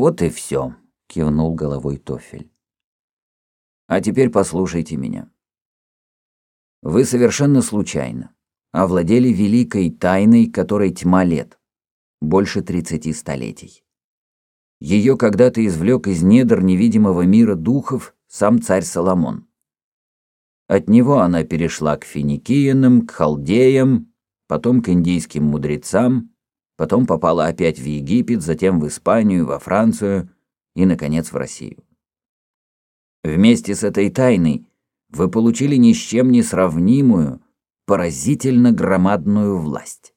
Вот и все, кивнул головой Тофель. А теперь послушайте меня. Вы совершенно случайно овладели великой тайной, которой тьма лет, больше тридцати столетий. Ее когда-то извлек из недр невидимого мира духов сам царь Соломон. От него она перешла к финикиянам, к халдеям, потом к индийским мудрецам, потом попала опять в Египет, затем в Испанию, во Францию и, наконец, в Россию. Вместе с этой тайной вы получили ни с чем не сравнимую, поразительно громадную власть.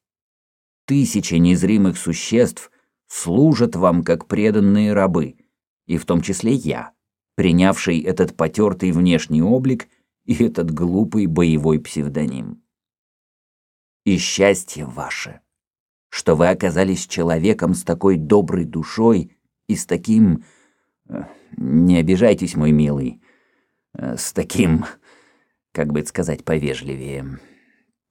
Тысячи незримых существ служат вам как преданные рабы, и в том числе я, принявший этот потертый внешний облик и этот глупый боевой псевдоним. И счастье ваше, что вы оказались человеком с такой доброй душой и с таким... Э, не обижайтесь, мой милый, э, с таким, как бы сказать повежливее,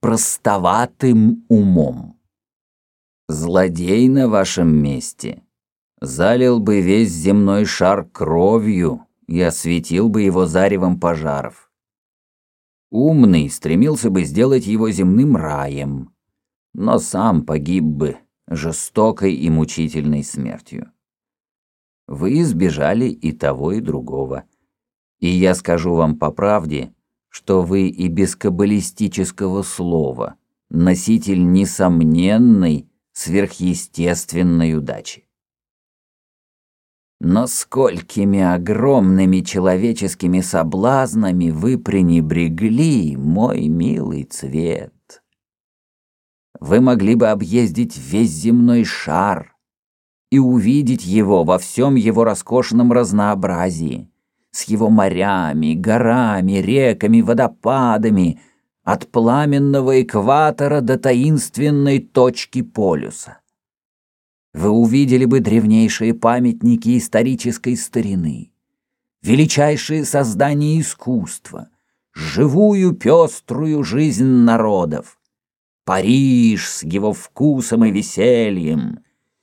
простоватым умом. Злодей на вашем месте залил бы весь земной шар кровью и осветил бы его заревом пожаров. Умный стремился бы сделать его земным раем, но сам погиб бы жестокой и мучительной смертью. Вы избежали и того, и другого. И я скажу вам по правде, что вы и без каббалистического слова носитель несомненной сверхъестественной удачи. Но сколькими огромными человеческими соблазнами вы пренебрегли, мой милый цвет. Вы могли бы объездить весь земной шар и увидеть его во всем его роскошном разнообразии, с его морями, горами, реками, водопадами, от пламенного экватора до таинственной точки полюса. Вы увидели бы древнейшие памятники исторической старины, величайшие создания искусства, живую пеструю жизнь народов, Париж с его вкусом и весельем,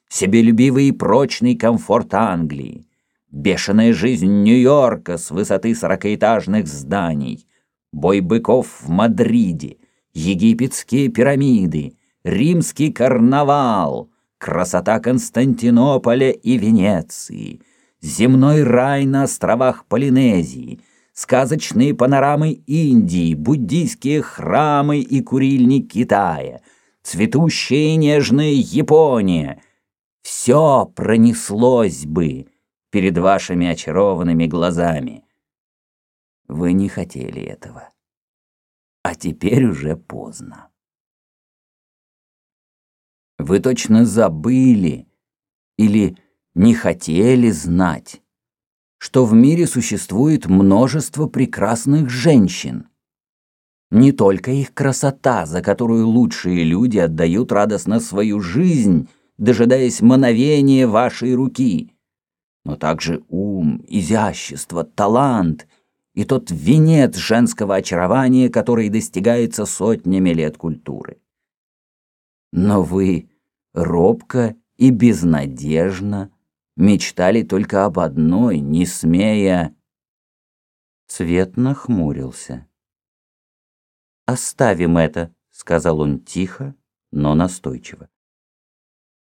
себелюбивый и прочный комфорт Англии, бешеная жизнь Нью-Йорка с высоты сорокаэтажных зданий, бой быков в Мадриде, египетские пирамиды, римский карнавал, красота Константинополя и Венеции, земной рай на островах Полинезии, сказочные панорамы Индии, буддийские храмы и курильник Китая, цветущая и нежная Япония — все пронеслось бы перед вашими очарованными глазами. Вы не хотели этого. А теперь уже поздно. Вы точно забыли или не хотели знать, что в мире существует множество прекрасных женщин. Не только их красота, за которую лучшие люди отдают радостно свою жизнь, дожидаясь мановения вашей руки, но также ум, изящество, талант и тот венец женского очарования, который достигается сотнями лет культуры. Но вы робко и безнадежно мечтали только об одной, не смея... Цвет нахмурился. «Оставим это», — сказал он тихо, но настойчиво.